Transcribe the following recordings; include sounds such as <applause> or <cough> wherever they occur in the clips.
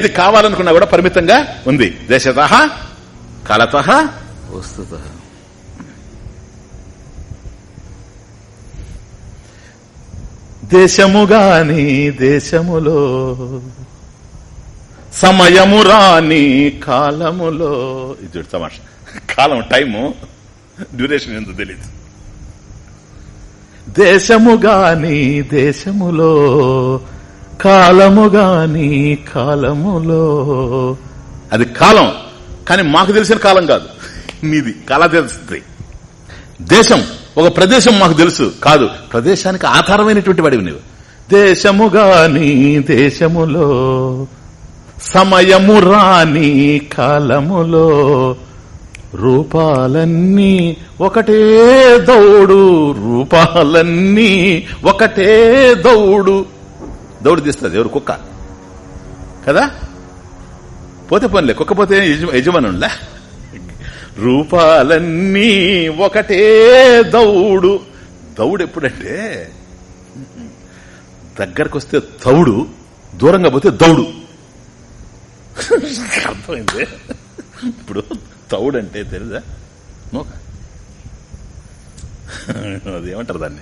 ఏది కావాలనుకున్నా కూడా పరిమితంగా ఉంది. దేశత కలత వస్తుత. దేశము గాని దేశములో సమయము రాని కాలములో. ఇది తమాష. కాలం టైము డ్యూరేషన్ ఎందుకు తెలియదు దేశము గాని దేశములో కాలము గాని కాలములో. అది కాలం కానీ మాకు తెలిసిన కాలం కాదు. నీది కాల తెలుస్తుంది దేశం ఒక ప్రదేశం మాకు తెలుసు. కాదు ప్రదేశానికి ఆధారమైనటువంటి వాడివి నీవు. దేశము గాని దేశములో సమయము రాని కాలములో రూపాలన్నీ ఒకటే దౌడు రూపాలన్నీ ఒకటే దౌడు. దౌడు తీస్తుంది ఎవరు కుక్క? కదా? పోతే పనిలే కుక్క పోతే యజమానులా రూపాలన్నీ ఒకటే దౌడు. దౌడు ఎప్పుడంటే దగ్గరకు వస్తే తౌడు దూరంగా పోతే దౌడు. అర్థమైంది? ఇప్పుడు తౌడు అంటే తెలుసా నూక. అది ఏమంటారు దాన్ని?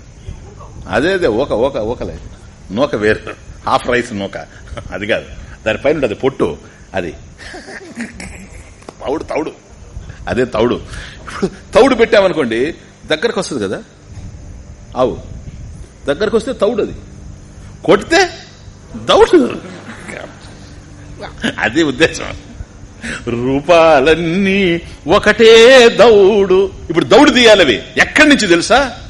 అదే అదే ఓక ఒక ఒకలే నూక వేరు. హాఫ్ రైస్ నూక. అది కాదు. దాని పైన ఉంటుంది పొట్టు. అది. తౌడు తౌడు. అదే తౌడు. ఇప్పుడు తౌడు పెట్టామనుకోండి దగ్గరకు వస్తుంది కదా? ఆవు. దగ్గరకు వస్తే తౌడు అది. కొడితే దౌడు అదే ఉద్దేశం. రూపాలన్నీ ఒకటే దౌడు. ఇప్పుడు దౌడు తీయాలవి ఎక్కడి నుంచి తెలుసా?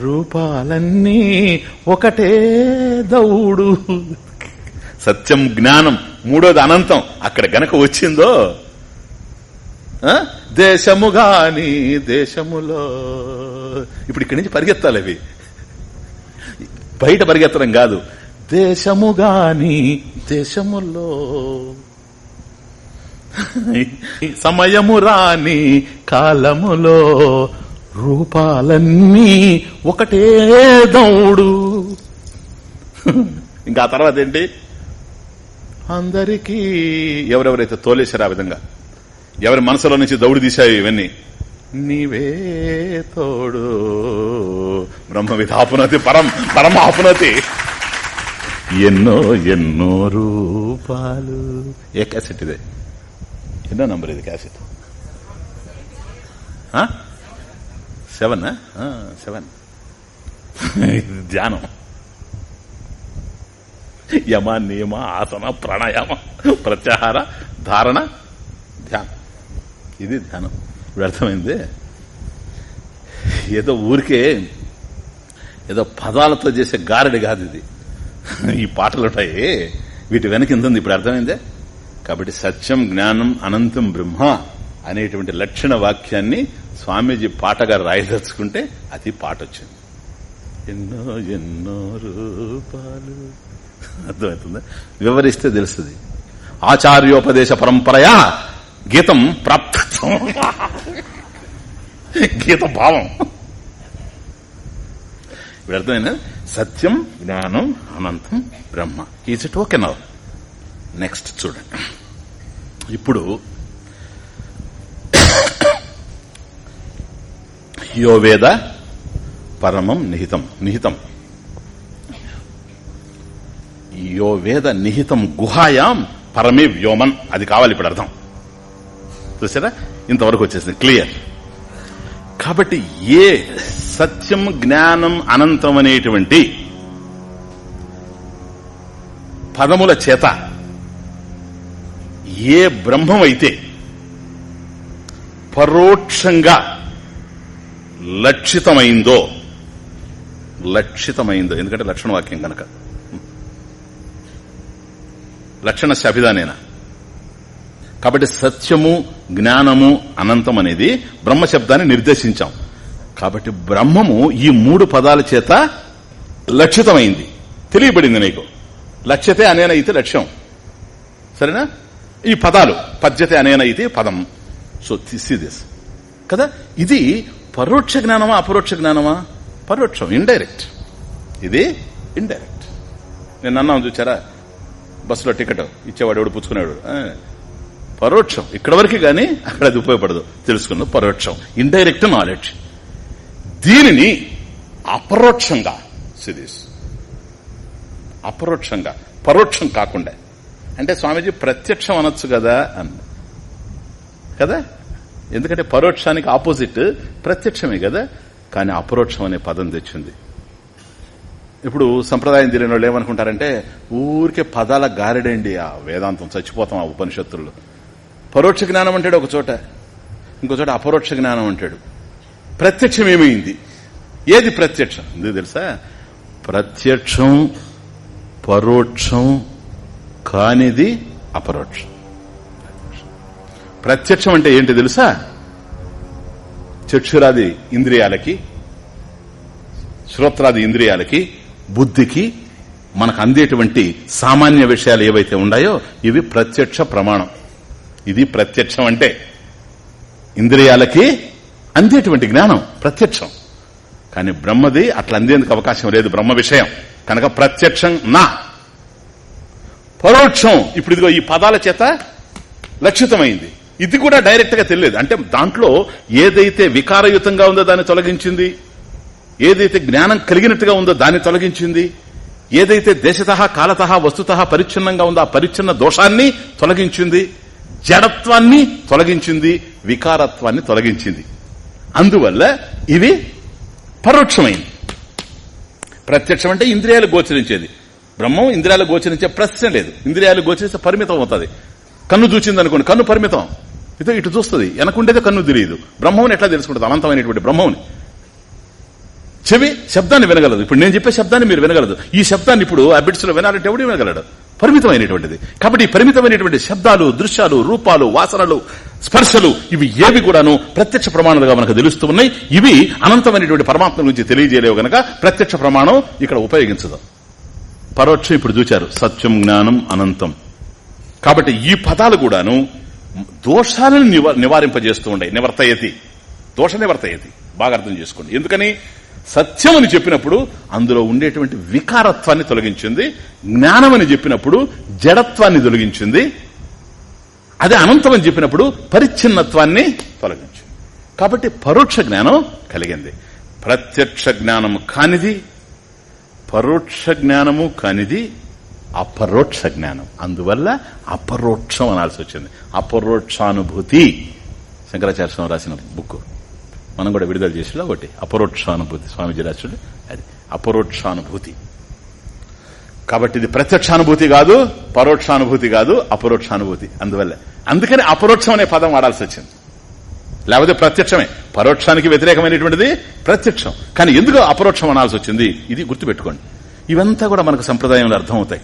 రూపాలన్నీ ఒకటే దౌడు. సత్యం జ్ఞానం మూడోది అనంతం. అక్కడ గనక వచ్చిందో ఆ? దేశము గాని దేశములో. ఇప్పుడు ఇక్కడి నుంచి పరిగెత్తాలి అవి. బయట పరిగెత్తడం కాదు. దేశము గాని దేశములో. సమయము రాని కాలములో రూపాలన్నీ ఒకటే దౌడు. ఇంకా ఆ తర్వాత ఏంటి? అందరికీ ఎవరెవరైతే తోలేశారో ఆ విధంగా. ఎవరి మనసులో నుంచి దౌడు తీశాయి ఇవన్నీ. నీవే తోడు. బ్రహ్మ విధాపునతి పరం పరమ ఆపునతి. ఎన్నో ఎన్నో రూపాలు. ఏ క్యాసెట్ ఇదే? ఎన్నో నంబర్ ఇది క్యాసెట్? సెవెన్ సెవెన్ ధ్యానం యమ నియమ ఆసన ప్రాణాయామ ప్రత్యాహార ధారణ ధ్యానం ఇది ధ్యానం ఇప్పుడు అర్థమైంది ఏదో ఊరికే ఏదో పదాలతో చేసే గారడి కాదు ఇది ఈ పాటలు ఉంటాయి వీటి వెనక ఉంది ఇప్పుడు అర్థమైందే కాబట్టి సత్యం జ్ఞానం అనంతం బ్రహ్మ అనేటువంటి లక్షణ వాక్యాన్ని స్వామీజీ పాటగా రాయదలుచుకుంటే అది పాట వచ్చింది ఎన్నో ఎన్నో రూపాలు. అర్థమవుతుందా? వివరిస్తే తెలుస్తుంది. ఆచార్యోపదేశ పరంపరయా గీతం ప్రాప్తం గీత భావం. ఇప్పుడు అర్థమైనా సత్యం జ్ఞానం అనంతం బ్రహ్మ. Is it okay now next చూడండి. ఇప్పుడు యో వేద పరమం నిహితం నిహితం. యో వేద నిహితం గుహాయాం పరమే వ్యోమన్. అది కావాలి ఇప్పుడు అర్థం. చూసారా? ఇంతవరకు వచ్చేసింది. క్లియర్. కాబట్టి ఏ సత్యం జ్ఞానం అనంతం అనేటువంటి పదముల చేత ఏ బ్రహ్మం అయితే పరోక్షంగా లక్షితమైందో లక్షితమైందో ఎందుకంటే లక్షణ వాక్యం కనుక లక్షణ శభిదానేనా కాబట్టి సత్యము జ్ఞానము అనంతం అనేది బ్రహ్మ శబ్దాన్ని నిర్దేశించాం. కాబట్టి బ్రహ్మము ఈ మూడు పదాల చేత లక్షితమైంది. తెలియబడింది నీకు. లక్ష్యతే అనేన అయితే లక్ష్యం. సరేనా? ఈ పదాలు పద్యతే అనేన అయితే పదం. సో సి దిస్ కదా? ఇది పరోక్ష జ్ఞానమా అపరోక్ష జ్ఞానమా? పరోక్షం ఇండైరెక్ట్ ఇది ఇండైరెక్ట్ నేను అన్నాం చూచారా? బస్సులో టికెట్ ఇచ్చేవాడు ఎవడు పుచ్చుకునేవాడు? పరోక్షం. ఇక్కడ వరకు కానీ అక్కడ అది ఉపయోగపడదు. తెలుసుకున్న పరోక్షం. ఇండైరెక్ట్ నాలెడ్జ్ దీనిని అపరోక్షంగా సిరీస్ అపరోక్షంగా. పరోక్షం కాకుండా. అంటే స్వామీజీ ప్రత్యక్షం అనొచ్చు కదా అన్న. కదా? ఎందుకంటే పరోక్షానికి ఆపోజిట్ ప్రత్యక్షమే కదా? కానీ అపరోక్షం అనే పదం తెచ్చింది. ఇప్పుడు సంప్రదాయం తెలియని వాళ్ళు ఏమనుకుంటారంటే ఊరికే పదాల గారెడండి ఆ వేదాంతం చచ్చిపోతాం ఆ ఉపనిషత్తుల్లో పరోక్ష జ్ఞానం అంటాడు ఒక చోట. ఇంకో చోట అపరోక్ష జ్ఞానం అంటాడు. ప్రత్యక్షం ఏమైంది? ఏది ప్రత్యక్షం? ఎందుకు తెలుసా? ప్రత్యక్షం పరోక్షం కానిది అపరోక్షం. ప్రత్యక్షం అంటే ఏంటి తెలుసా? చక్షురాది ఇంద్రియాలకి శ్రోత్రాది ఇంద్రియాలకి బుద్ధికి మనకు అందేటువంటి సామాన్య విషయాలు ఏవైతే ఉన్నాయో ఇవి ప్రత్యక్ష ప్రమాణం. ఇది ప్రత్యక్షం అంటే ఇంద్రియాలకి అందేటువంటి జ్ఞానం ప్రత్యక్షం. కానీ బ్రహ్మది అట్లా అందేందుకు అవకాశం లేదు బ్రహ్మ విషయం. కనుక ప్రత్యక్షం నా. పరోక్షం. ఇప్పుడు ఇదిగో ఈ పదాల చేత లక్షితమైంది. ఇది కూడా డైరెక్ట్గా తెలియదు. అంటే దాంట్లో ఏదైతే వికారయుతంగా ఉందో దాన్ని తొలగించింది ఏదైతే జ్ఞానం కలిగినట్టుగా ఉందో దాన్ని తొలగించింది ఏదైతే దేశత కాలత వస్తుత పరిచ్ఛిన్నంగా ఉందో ఆ పరిచ్ఛిన్న దోషాన్ని తొలగించింది జడత్వాన్ని తొలగించింది వికారత్వాన్ని తొలగించింది. అందువల్ల ఇవి పరోక్షమైంది. ప్రత్యక్షం అంటే ఇంద్రియాలు గోచరించేది. బ్రహ్మం ఇంద్రియాలు గోచరించే ప్రశ్న లేదు. ఇంద్రియాలు గోచరిస్తే పరిమితం అవుతుంది. కన్ను చూచింది అనుకోండి కన్ను పరిమితం. ఇదో ఇటు చూస్తుంది. వెనకుండేదే కన్ను తెలియదు బ్రహ్మని ఎట్లా తెలుసుకుంటుంది? అనంతమైనటువంటి బ్రహ్మని చెవి శబ్దాన్ని వినగలదు. ఇప్పుడు నేను చెప్పే శబ్దాన్ని మీరు వినగలదు. ఈ శబ్దాన్ని ఇప్పుడు ఆ లో వినాలంటే ఎవడు వినగలడు? పరిమితమైనటువంటిది. కాబట్టి పరిమితమైనటువంటి శబ్దాలు దృశ్యాలు రూపాలు వాసనలు స్పర్శలు ఇవి ఏవి కూడాను ప్రత్యక్ష ప్రమాణాలుగా మనకు తెలుస్తూ ఉన్నాయి. ఇవి అనంతమైనటువంటి పరమాత్మ గురించి తెలియజేయలేవు గనక ప్రత్యక్ష ప్రమాణం ఇక్కడ ఉపయోగించదు. పరోక్షం ఇప్పుడు చూచారు. సత్యం జ్ఞానం అనంతం. కాబట్టి ఈ పదాలు కూడాను దోషాలను నివ- నివారింపజేస్తూ ఉండే నివర్తయతి. దోష నివర్తయతి బాగా అర్థం చేసుకోండి. ఎందుకని? సత్యం అని చెప్పినప్పుడు అందులో ఉండేటువంటి వికారత్వాన్ని తొలగించింది. జ్ఞానం అని చెప్పినప్పుడు జడత్వాన్ని తొలగించింది. అదే అనంతం అని చెప్పినప్పుడు పరిచ్ఛిన్నత్వాన్ని తొలగించింది. కాబట్టి పరోక్ష జ్ఞానం కలిగింది. ప్రత్యక్ష జ్ఞానము కానిది పరోక్ష జ్ఞానము కానిది అపరోక్ష జ్ఞానం. అందువల్ల అపరోక్షం అనాల్సి వచ్చింది. అపరోక్షానుభూతి. శంకరాచార్య రాసిన బుక్ మనం కూడా విడుదల చేసిన ఒకటి. అపరోక్షానుభూతి. స్వామిజీ రాసుడు అది. అపరోక్షానుభూతి. కాబట్టి ఇది ప్రత్యక్షానుభూతి కాదు పరోక్షానుభూతి కాదు అపరోక్షానుభూతి. అందువల్ల. అందుకని అపరోక్షం అనే పదం వాడాల్సి వచ్చింది. లేకపోతే ప్రత్యక్షమే. పరోక్షానికి వ్యతిరేకమైనటువంటిది ప్రత్యక్షం. కానీ ఎందుకు అపరోక్షం అనాల్సి వచ్చింది? ఇది గుర్తుపెట్టుకోండి. ఇవంతా కూడా మనకు సంప్రదాయంలో అర్థమవుతాయి.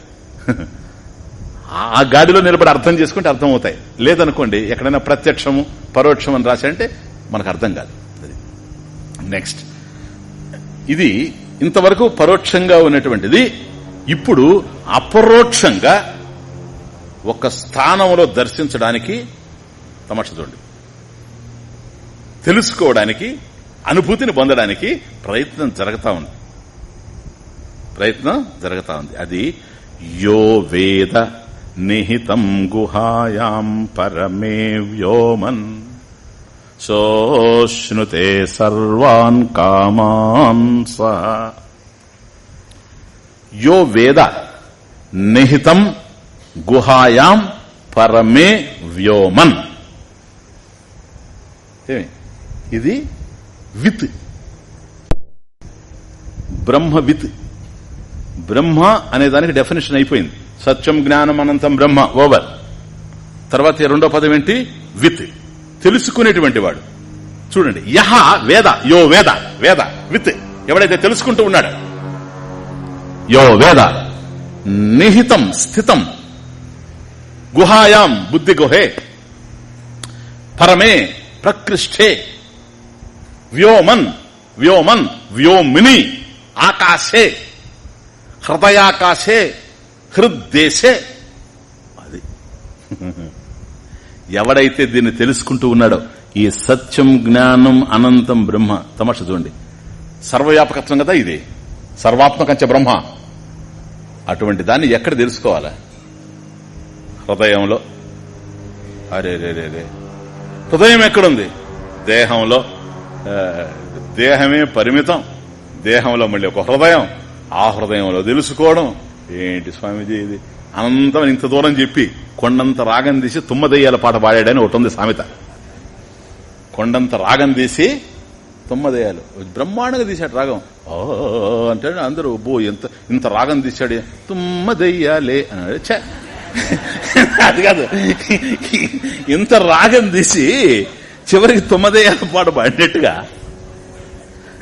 ఆ గాడిలో నిలబడి అర్థం చేసుకుంటే అర్థమవుతాయి. లేదనుకోండి ఎక్కడైనా ప్రత్యక్షము పరోక్షం అని రాశారంటే మనకు అర్థం కాదు. అది. నెక్స్ట్ ఇది ఇంతవరకు పరోక్షంగా ఉన్నటువంటిది. ఇప్పుడు అపరోక్షంగా ఒక స్థానంలో దర్శించడానికి తమాష చూడండి. తెలుసుకోవడానికి అనుభూతిని పొందడానికి ప్రయత్నం జరుగుతా ఉంది. ప్రయత్నం జరుగుతా ఉంది. అది యో వేద నిహితం గుహాయాం పరమే వ్యోమన్ సోష్ణుతే సర్వాన్ కామాన్ సహ యో వేద నిహితం గుహాయాం పరమే వ్యోమన్ ఇది విత్ బ్రహ్మ విత్ బ్రహ్మ అనే దానికి డెఫినేషన్ అయిపోయింది. సత్యం జ్ఞానం అనంతం బ్రహ్మ ఓవర్. తర్వాత రెండో పదం ఏంటి? విత్. తెలుసుకునేటువంటి వాడు. చూడండి. యహ వేద యో వేద వేద విత్. ఎవడైతే తెలుసుకుంటూ ఉన్నాడు. యో వేద. నిహితం స్థితం. గుహాయాం బుద్ధి గుహే. పరమే ప్రకృష్ఠే. వ్యోమన్ వ్యోమన్ వ్యోమిని ఆకాశే. హృదయాకాశే హృద్దేశే. అది. ఎవడైతే దీన్ని తెలుసుకుంటూ ఉన్నాడో ఈ సత్యం జ్ఞానం అనంతం బ్రహ్మ తమాష చూడండి. సర్వవ్యాపకత్వం కదా ఇది. సర్వాత్మకంచ బ్రహ్మ. అటువంటి దాన్ని ఎక్కడ తెలుసుకోవాలా? హృదయంలో. అరే రే రే రే. హృదయం ఎక్కడుంది? దేహంలో. దేహమే పరిమితం. దేహంలో మళ్ళీ ఒక హృదయం. ఆ హృదయంలో తెలుసుకోవడం. ఏంటి స్వామిజీ ఇది? అనంతం ఇంత దూరం చెప్పి కొండంత రాగం తీసి తుమ్మదయ్యాల పాట పాడాడని ఒకటి ఉంది సామెత. కొండంత రాగం తీసి తుమ్మదయ్యాలు బ్రహ్మాండంగా తీశాడు రాగం. ఓ అంటే అందరూ బో ఎంత ఇంత రాగం తీశాడు. తుమ్మదయ్యాలే అన్నాడు. ఛే! అది కాదు. ఇంత రాగం తీసి చివరికి తుమ్మదయ్యాల పాట పాడినట్టుగా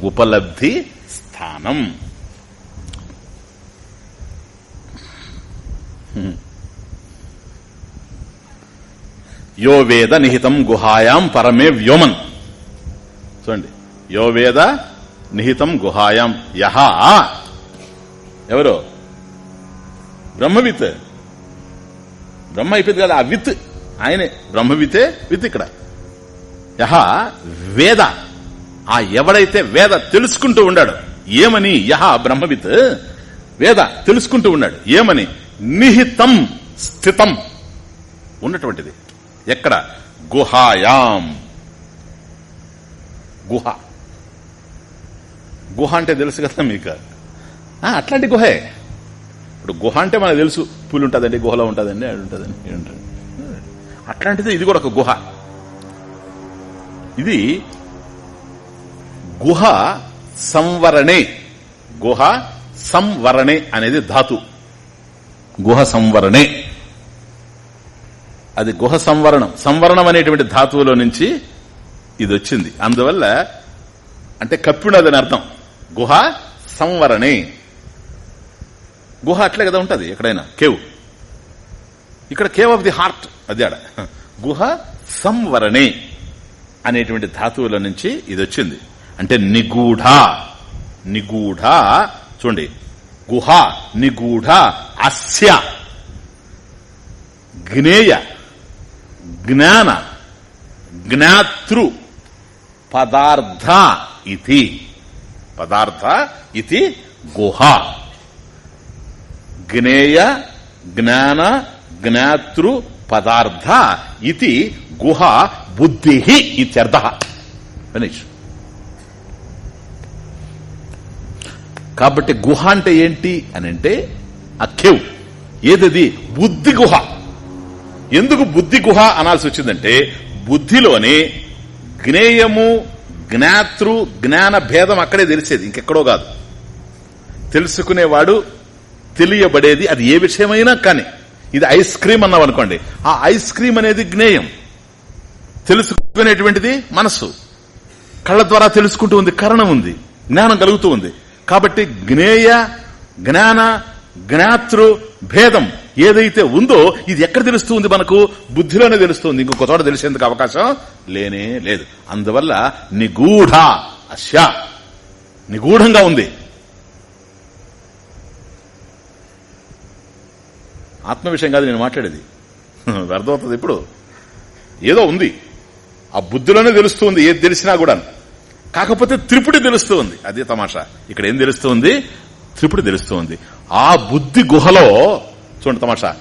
ఉపలబ్ధి స్థానం. యో వేద నిహితం గుహాయాం పరమే వ్యోమన్. చూడండి. యో వేద నిహితం గుహాయాం యహ. ఎవరు? బ్రహ్మవిత్. బ్రహ్మ అయిపోయింది కదా ఆ విత్. ఆయనే. బ్రహ్మవితే విత్ ఇక్కడ. యహ వేద. ఆ ఎవడైతే వేద తెలుసుకుంటూ ఉండాడు ఏమని యహ బ్రహ్మవిత్? వేద తెలుసుకుంటూ ఉన్నాడు. ఏమని? నిహితం స్థితం. ఉన్నటువంటిది. ఎక్కడ? గుహాయాం. గుహ. గుహ అంటే తెలుసు కదా మీకు? ఆ, అట్లాంటి గుహే. ఇప్పుడు గుహ అంటే మనకు తెలుసు. పులి ఉంటుందండి గుహలో ఉంటుందండి అది ఉంటుందండి. అట్లాంటిది ఇది కూడా ఒక గుహ. ఇది గుహ సంవరణే. గుహ సంవరణే అనేది ధాతు. గుహ సంవరణే. అది గుహ సంవరణం. సంవరణం అనేటువంటి ధాతువులో నుంచి ఇది వచ్చింది అందువల్ల అంటే కప్పినదని అర్థం. గుహ సంవరణే. గుహ అట్లే కదా ఉంటుంది ఎక్కడైనా. కేవ్. ఇక్కడ కేవ్ ఆఫ్ ది హార్ట్ అది ఆడ. గుహ సంవరణే అనేటువంటి ధాతువుల నుంచి ఇది వచ్చింది అంటే నిగూఢ నిగూఢ చూడండి గుహ నిగూఢ అస్య జ్ఞేయ జ్ఞాన జ్ఞాతృ పదార్థ ఇది పదార్థ ఇది గుహ. జ్ఞేయ జ్ఞాన జ్ఞాతృ పదార్థ ఇది గుహ బుద్ధి ఇత్యర్థ. ఫినిష్ కాబట్టి గుహ అంటే ఏంటి అని అంటే ఆ కేవ్. ఏదది? బుద్ధి గుహ. ఎందుకు బుద్ధి గుహ అనాల్సి వచ్చిందంటే బుద్ధిలోనే జ్ఞేయము జ్ఞాతృ జ్ఞాన భేదం అక్కడే తెలిసేది ఇంకెక్కడో కాదు. తెలుసుకునేవాడు తెలియబడేది అది ఏ విషయమైనా కానీ. ఇది ఐస్ క్రీమ్ అన్నాం అనుకోండి. ఆ ఐస్ క్రీమ్ అనేది జ్ఞేయం. తెలుసుకునేటువంటిది మనస్సు. కళ్ళ ద్వారా తెలుసుకుంటూ ఉంది కరణం ఉంది జ్ఞానం కలుగుతూ ఉంది. కాబట్టి జ్ఞేయ జ్ఞాన జ్ఞాతృ భేదం ఏదైతే ఉందో ఇది ఎక్కడ తెలుస్తుంది మనకు? బుద్ధిలోనే తెలుస్తుంది. ఇంకొక చోట తెలిసేందుకు అవకాశం లేనే లేదు. అందువల్ల నిగూఢ అశ్య నిగూఢంగా ఉంది. ఆత్మ విషయం కాదు నేను మాట్లాడేది. <laughs> అర్థమవుతుంది ఇప్పుడు. ఏదో ఉంది. ఆ బుద్ధిలోనే తెలుస్తుంది ఏది తెలిసినా కూడా కాకపోతే త్రిపుడి తెలుస్తూ ఉంది అదే తమాషా. ఇక్కడ ఏం తెలుస్తుంది? త్రిపుడి తెలుస్తూ ఉంది ఆ బుద్ధి గుహలో చూడండి తమాషా.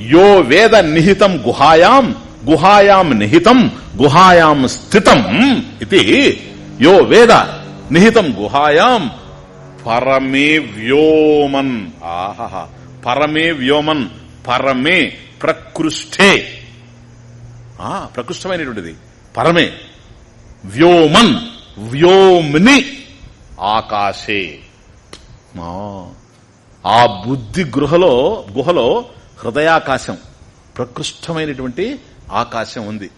యో వేద నిహితం గుహాయాం గుహాయాం నిహితం గుహాయాం స్థితం ఇది యో వేద నిహితం గుహాయాం పరమే వ్యోమన్. ఆహా పరమే వ్యోమన్ పరమే ప్రకృష్ఠే. ఆ ప్రకృష్టమైనటువంటిది. పరమే వ్యోమన్. వ్యోమ్ని ఆకాశే. ఆ, ఆ బుద్ధి గృహలో గుహలో హృదయాకాశం ప్రకృష్టమైనటువంటి ఆకాశం ఉంది.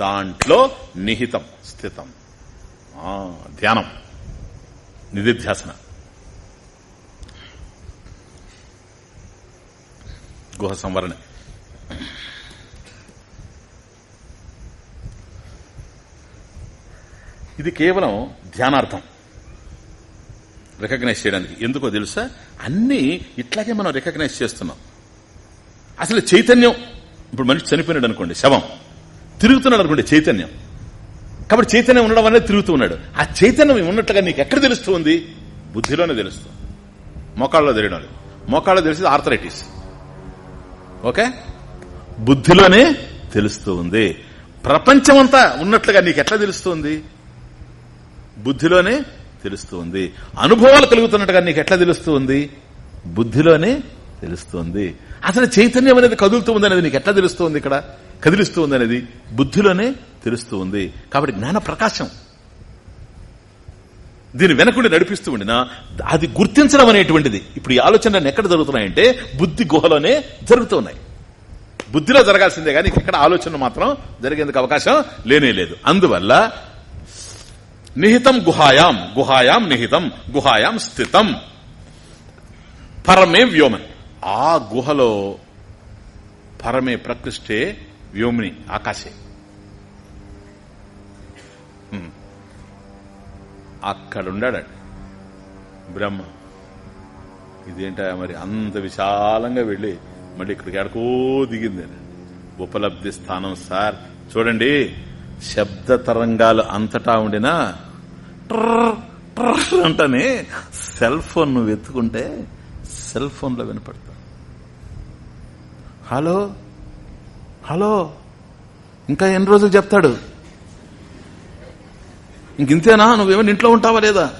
దాంట్లో నిహితం స్థితం. ఆ, ధ్యానం నిధిధ్యాసన. గుహ సంవరణ. ఇది కేవలం ధ్యానార్థం. రికగ్నైజ్ చేయడానికి. ఎందుకో తెలుసా? అన్ని ఇట్లాగే మనం రికగ్నైజ్ చేస్తున్నాం. అసలు చైతన్యం ఇప్పుడు మనిషి చనిపోయినాడు అనుకోండి శవం. తిరుగుతున్నాడు అనుకోండి చైతన్యం. కాబట్టి చైతన్యం ఉండడం వల్లే తిరుగుతూ ఉన్నాడు. ఆ చైతన్యం ఉన్నట్లుగా నీకు ఎక్కడ తెలుస్తుంది బుద్ధిలోనే తెలుస్తుంది మోకాళ్ళలో తెలియడం మోకాళ్ళలో తెలిసి ఆర్థరైటిస్. ఓకే? బుద్ధిలోనే తెలుస్తూ ఉంది. ప్రపంచమంతా ఉన్నట్లుగా నీకు ఎట్లా తెలుస్తుంది బుద్ధిలోనే తెలుస్తుంది. అనుభవాలు కలుగుతున్నట్టుగా నీకు ఎట్లా తెలుస్తుంది? బుద్ధిలోనే తెలుస్తుంది. అసలు చైతన్యం అనేది కదులుతూ ఉంది అనేది నీకు ఎట్లా తెలుస్తుంది ఇక్కడ? కదిలిస్తూ ఉంది అనేది బుద్ధిలోనే తెలుస్తూ ఉంది కాబట్టి జ్ఞాన ప్రకాశం. దీని వెనకుండి నడిపిస్తూ ఉండినా అది గుర్తించడం అనేటువంటిది. ఇప్పుడు ఈ ఆలోచనలు ఎక్కడ జరుగుతున్నాయంటే బుద్ధి గుహలోనే జరుగుతున్నాయి. బుద్ధిలో జరగాల్సిందే కానీ ఎక్కడ ఆలోచన మాత్రం జరిగేందుకు అవకాశం లేనే లేదు. అందువల్ల నిహితం గుహాయాం గుహాయాం నిహితం గుహాయాం స్థితం. పరమే వ్యోమని. ఆ గుహలో పరమే ప్రకృష్టే వ్యోమిని ఆకాశే. హ్మ్. బ్రహ్మ. ఇదేంట మరి? అంత విశాలంగా వెళ్ళి మళ్ళీ ఇక్కడికి ఎడకో దిగింది. ఉపలబ్ధి స్థానం సార్. చూడండి శబ్ద తరంగాలు అంతటా ఉండినా అంటని సెల్ ఫోన్ నువ్వు ఎత్తుకుంటే సెల్ ఫోన్లో వినపడతా. హలో? హలో? ఇంకా ఎన్ని రోజులు చెప్తాడు? ఇంకింతేనా నువ్వేమైనా ఇంట్లో ఉంటావా లేదా?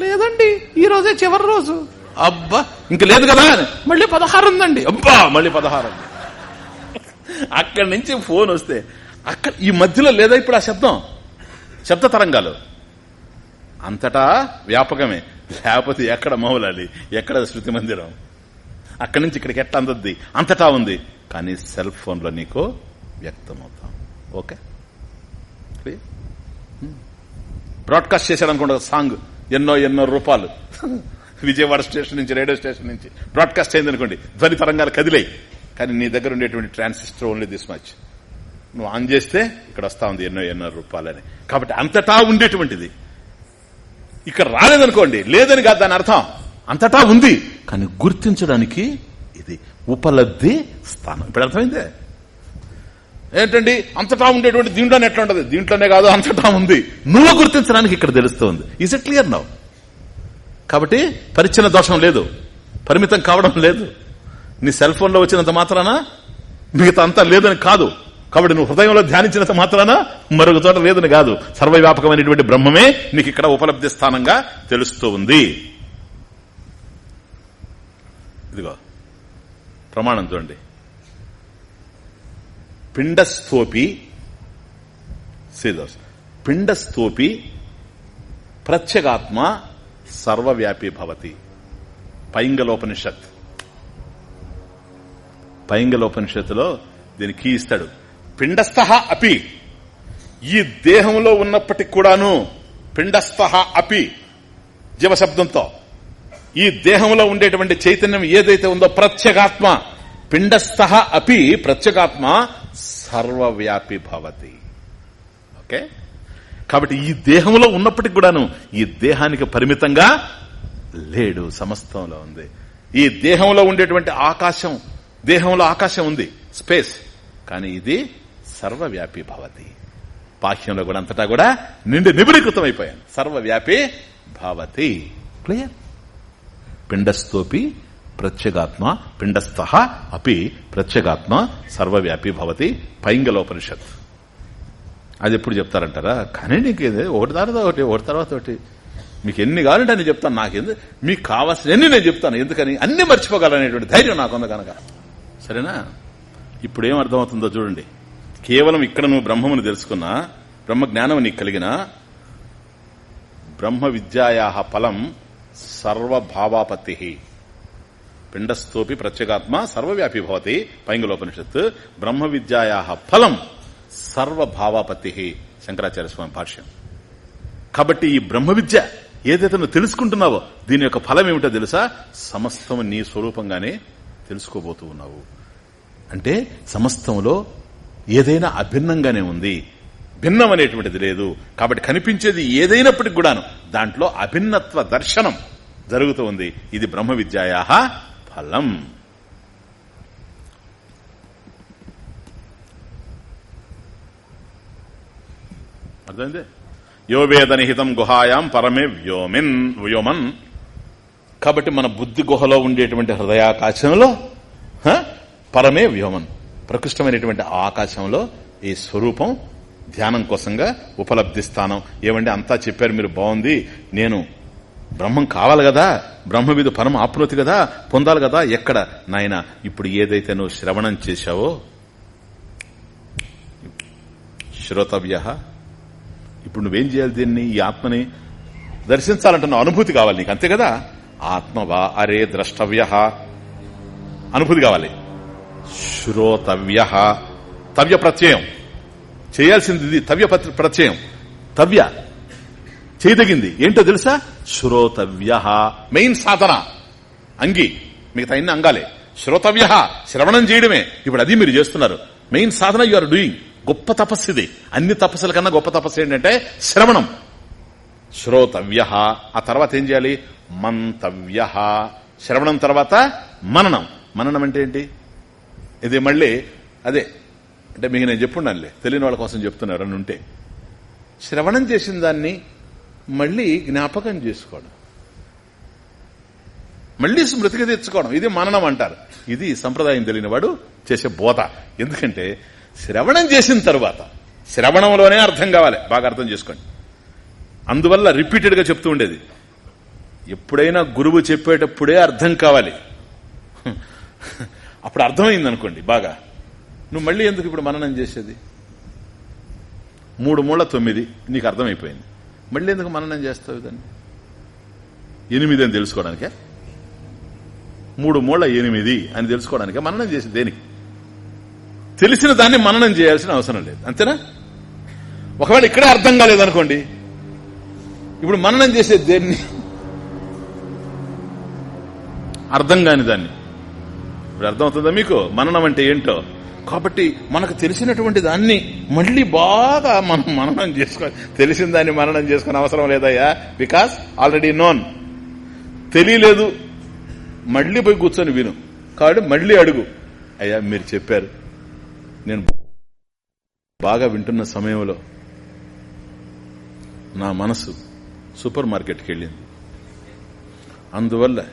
లేదండి ఈ రోజే చివరి రోజు. అబ్బా ఇంక లేదు కదా మళ్ళీ పదహారు ఉందండి. అబ్బా మళ్ళీ పదహారు. అక్కడి నుంచి ఫోన్ వస్తే అక్కడ ఈ మధ్యలో లేదా ఇప్పుడు ఆ శబ్దం? శబ్ద తరంగాలు. అంతటా వ్యాపకమే. లేకపోతే ఎక్కడ మౌలాలి ఎక్కడ శృతి మందిరం? అక్కడి నుంచి ఇక్కడికి ఎట్లా అందద్ది? అంతటా ఉంది. కానీ సెల్ ఫోన్లో నీకు వ్యక్తమవుతాం. ఓకే? బ్రాడ్కాస్ట్ చేశాడు అనుకుంటా సాంగ్. ఎన్నో ఎన్నో రూపాయలు <laughs> విజయవాడ స్టేషన్ నుంచి రేడియో స్టేషన్ నుంచి బ్రాడ్కాస్ట్ అయింది అనుకోండి ధ్వని తరంగాలు కదిలాయి. కానీ నీ దగ్గర ఉండేటువంటి ట్రాన్సిస్టర్ ఓన్లీ దిస్ మచ్ నువ్వు ఆన్ చేస్తే ఇక్కడ వస్తా ఉంది ఎన్నో ఎన్నో రూపాయలని కాబట్టి అంతటా ఉండేటువంటిది. ఇక్కడ రాలేదనుకోండి లేదని కాదు దాని అర్థం. అంతటా ఉంది. కానీ గుర్తించడానికి ఇది ఉపలబ్ధి స్థానం. ఇప్పుడు అర్థమైందే? ఏంటండి? అంతటా ఉండేటువంటి దీంట్లోనే ఎట్లా ఉండదు దీంట్లోనే కాదు అంతటా ఉంది. నువ్వు గుర్తించడానికి ఇక్కడ తెలుస్తుంది. ఇస్ ఇట్ క్లియర్ నౌ కాబట్టి పరిచ్ఛిన్న దోషం లేదు. పరిమితం కావడం లేదు. నీ సెల్ ఫోన్లో వచ్చినంత మాత్రాన మిగతా అంతా లేదని కాదు. కాబట్టి నువ్వు హృదయంలో ధ్యానించినంత మాత్రాన మరొక చోట లేదని కాదు. సర్వవ్యాపకమైనటువంటి బ్రహ్మమే నీకు ఇక్కడ ఉపలబ్ధి స్థానంగా తెలుస్తూ ఉంది. ఇదిగో ప్రమాణం చూడండి. పిండస్థోపి సీదోస్ పిండస్థోపి ప్రత్యేగాత్మ సర్వవ్యాపి భవతి. పైంగలోపనిషత్. పైంగలోపనిషత్తులో దీని కీ ఇస్తాడు. పిండస్థ అపి. ఈ దేహంలో ఉన్నప్పటికి కూడాను పిండస్థ అపి జీవశబ్దంతో. ఈ దేహంలో ఉండేటువంటి చైతన్యం ఏదైతే ఉందో ప్రత్యేగాత్మ పిండస్థ అపి ప్రత్యేగాత్మ సర్వవ్యాపి భవతి. ఓకే? కాబట్టి ఈ దేహంలో ఉన్నప్పటికి కూడాను ఈ దేహానికి పరిమితంగా లేడు సమస్తంలో ఉంది. ఈ దేహంలో ఉండేటువంటి ఆకాశం దేహంలో ఆకాశం ఉంది స్పేస్. కానీ ఇది సర్వవ్యాపి భవతి. బాహ్యంలో కూడా అంతటా కూడా నిండి నిబిడీకృతం అయిపోయాను సర్వవ్యాపి భావతి. క్లియర్? పిండస్థోపి ప్రత్యేగాత్మ పిండస్థ అపి ప్రత్యేగాత్మ సర్వవ్యాపి భవతి పైంగలోపనిషత్. అది ఎప్పుడు చెప్తారంటారా? కానీ నీకు ఒకటి తర్వాత ఒకటి ఒకటి తర్వాత ఒకటి. మీకు ఎన్ని కావాలంటే అని చెప్తాను. నాకేంది? మీకు కావాల్సిన ఎన్ని నేను చెప్తాను. ఎందుకని? అన్ని మర్చిపోగలనేటువంటి ధైర్యం నాకుంది కనుక. సరేనా? ఇప్పుడు ఏం అర్థమవుతుందో చూడండి. కేవలం ఇక్కడ నువ్వు బ్రహ్మమును తెలుసుకున్నా బ్రహ్మ జ్ఞానం నీకు కలిగిన బ్రహ్మ విద్యాయా ఫలం సర్వభావాపత్తి. పిండస్థోపి ప్రత్యేగాత్మ సర్వవ్యాపి భవతి. పైంగులోపనిషత్ బ్రహ్మ విద్యాయా ఫలం సర్వభావాపత్తి. శంకరాచార్య స్వామి భాష్యం. కాబట్టి ఈ బ్రహ్మ విద్య ఏదైతే నువ్వు తెలుసుకుంటున్నావో దీని యొక్క ఫలం ఏమిటో తెలుసా? సమస్తము నీ స్వరూపంగానే తెలుసుకోబోతూ ఉన్నావు. అంటే సమస్తంలో ఏదైనా అభిన్నంగానే ఉంది. భిన్నం అనేటువంటిది లేదు. కాబట్టి కనిపించేది ఏదైనప్పటికి కూడాను దాంట్లో అభిన్నత్వ దర్శనం జరుగుతూ ఉంది. ఇది బ్రహ్మ విద్యాయా ఫలం. అర్థమైంది? యోవేదనిహితం గుహాయాం పరమే వ్యోమిన్ వ్యోమన్. కాబట్టి మన బుద్ధి గుహలో ఉండేటువంటి హృదయాకాశంలో పరమే వ్యోమన్. ప్రకృష్టమైనటువంటి ఆకాశంలో ఈ స్వరూపం ధ్యానం కోసంగా ఉపలబ్ధి స్థానం. ఏమంటే అంతా చెప్పారు మీరు బాగుంది. నేను బ్రహ్మం కావాలి కదా బ్రహ్మ మీద పరమ ఆప్నోతి కదా పొందాలి కదా ఎక్కడ? నాయన ఇప్పుడు ఏదైతే నువ్వు శ్రవణం చేశావో శ్రోతవ్య ఇప్పుడు నువ్వేం చేయాలి దీన్ని ఈ ఆత్మని దర్శించాలంటున్న అనుభూతి కావాలి నీకు అంతే కదా? ఆత్మవా? అరే ద్రష్టవ్య అనుభూతి కావాలి. శ్రోతవ్య తవ్య. ప్రత్యయం చేయాల్సింది ఇది తవ్య ప్రత్యయం. తవ్య. చేయదగింది. ఏంటో తెలుసా? శ్రోతవ్య. మెయిన్ సాధన. అంగి. మిగతా అన్ని అంగాలే. శ్రోతవ్య. శ్రవణం చేయడమే. ఇప్పుడు అది మీరు చేస్తున్నారు. మెయిన్ సాధన యు ఆర్ డూయింగ్ గొప్ప తపస్సు ఇది అన్ని తపస్సుల కన్నా గొప్ప తపస్సు ఏంటంటే శ్రవణం. శ్రోతవ్య. ఆ తర్వాత ఏం చేయాలి? మంతవ్య. శ్రవణం తర్వాత మననం. మననం అంటే ఏంటి? ఇది మళ్ళీ అదే. అంటే మీకు నేను చెప్పుండానులే. తెలియని వాళ్ళ కోసం చెప్తున్నారు అని ఉంటే. శ్రవణం చేసిన దాన్ని మళ్ళీ జ్ఞాపకం చేసుకోవడం. మళ్ళీ స్మృతికి తెచ్చుకోవడం. ఇది మననం అంటారు. ఇది సంప్రదాయం తెలియని వాడు చేసే బోత. ఎందుకంటే శ్రవణం చేసిన తరువాత శ్రవణంలోనే అర్థం కావాలి. బాగా అర్థం చేసుకోండి. అందువల్ల రిపీటెడ్గా చెప్తూ ఉండేది. ఎప్పుడైనా గురువు చెప్పేటప్పుడే అర్థం కావాలి. అప్పుడు అర్థమైంది అనుకోండి బాగా. నువ్వు మళ్ళీ ఎందుకు ఇప్పుడు మననం చేసేది? మూడు మూల తొమ్మిది నీకు అర్థమైపోయింది. మళ్ళీ ఎందుకు మననం చేస్తావు దాన్ని ఎనిమిది అని తెలుసుకోవడానికే? మూడు మూల ఎనిమిది అని తెలుసుకోవడానికే? మననం చేసి దేనికి? తెలిసిన దాన్ని మననం చేయాల్సిన అవసరం లేదు. అంతేనా? ఒకవేళ ఇక్కడే అర్థం కాలేదనుకోండి ఇప్పుడు మననం చేసేది దేన్ని? అర్థం కాని దాన్ని. ఇప్పుడు అర్థమవుతుందా మీకు? మననం అంటే ఏంటో? కాబట్టి మనకు తెలిసినటువంటి దాన్ని మళ్ళీ బాగా మనం మననం చేసుకో తెలిసిన దాన్ని మననం చేసుకునే అవసరం లేదయ్యా. బికాస్ ఆల్రెడీ నోన్ తెలియలేదు. మళ్ళీ పోయి కూర్చొని విను. కాబట్టి మళ్ళీ అడుగు. అయ్యా మీరు చెప్పారు. నేను బాగా వింటున్న సమయంలో నా మనసు సూపర్ మార్కెట్కి వెళ్ళింది. అందువల్ల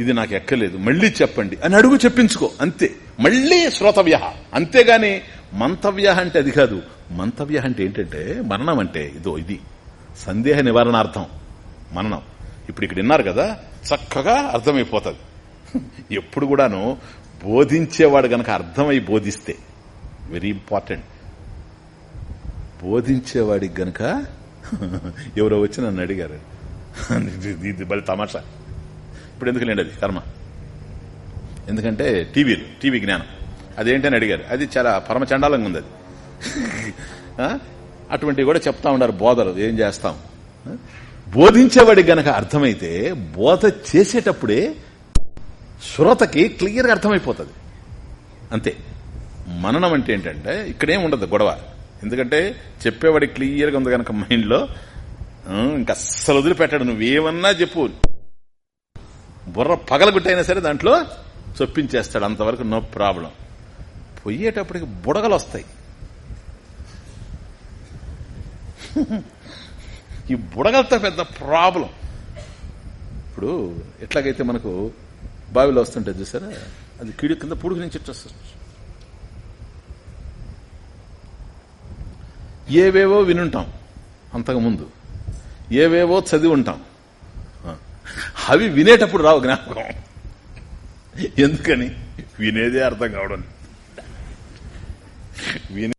ఇది నాకు ఎక్కలేదు. మళ్ళీ చెప్పండి. అని అడుగు చెప్పించుకో. అంతే. మళ్ళీ శ్రోతవ్య అంతేగాని మంతవ్య అంటే అది కాదు. మంతవ్య అంటే ఏంటంటే మరణం అంటే ఇదో ఇది. సందేహ నివారణార్థం. మరణం. ఇప్పుడు ఇక్కడ విన్నారు కదా చక్కగా అర్థమైపోతుంది. <laughs> ఎప్పుడు కూడాను బోధించేవాడు గనక అర్థమై బోధిస్తే వెరీ ఇంపార్టెంట్. బోధించేవాడికి గనక <laughs> ఎవరో వచ్చి నన్ను అడిగారు. ఇది- <laughs> ఇది బలి తమాషా. ఇప్పుడు ఎందుకు లేండి అది కర్మ. ఎందుకంటే టీవీలు టీవీ జ్ఞానం. అదేంటని అడిగారు. అది చాలా పరమచండాలంగా ఉంది అది. అటువంటివి కూడా చెప్తా ఉన్నారు బోధలు. ఏం చేస్తాం? బోధించేవాడికి గనక అర్థమైతే బోధ చేసేటప్పుడే శ్రోతకి క్లియర్గా అర్థమైపోతుంది. అంతే. మననం అంటే ఏంటంటే ఇక్కడేం ఉండదు గొడవ. ఎందుకంటే చెప్పేవాడి క్లియర్గా ఉంది కనుక మైండ్లో ఇంకా అస్సలు వదిలిపెట్టాడు. నువ్వేమన్నా చెప్పు. బుర్ర పగలగుట్టైనా సరే దాంట్లో చొప్పించేస్తాడు. అంతవరకు నో ప్రాబ్లం. పొయ్యేటప్పటికి బుడగలు వస్తాయి ఈ బుడగలతో పెద్ద ప్రాబ్లం. ఇప్పుడు ఎట్లాగైతే మనకు బావిలో వస్తుంటే చూసారా? అది కిడి కింద పుడుకు నుంచి ఇట్లా వస్తుంది ఏవేవో వినుంటాం అంతకుముందు. ఏవేవో చదివి ఉంటాం. అవి వినేటప్పుడు రావు జ్ఞాపకం. ఎందుకని? వినేదే అర్థం కావడం. వినే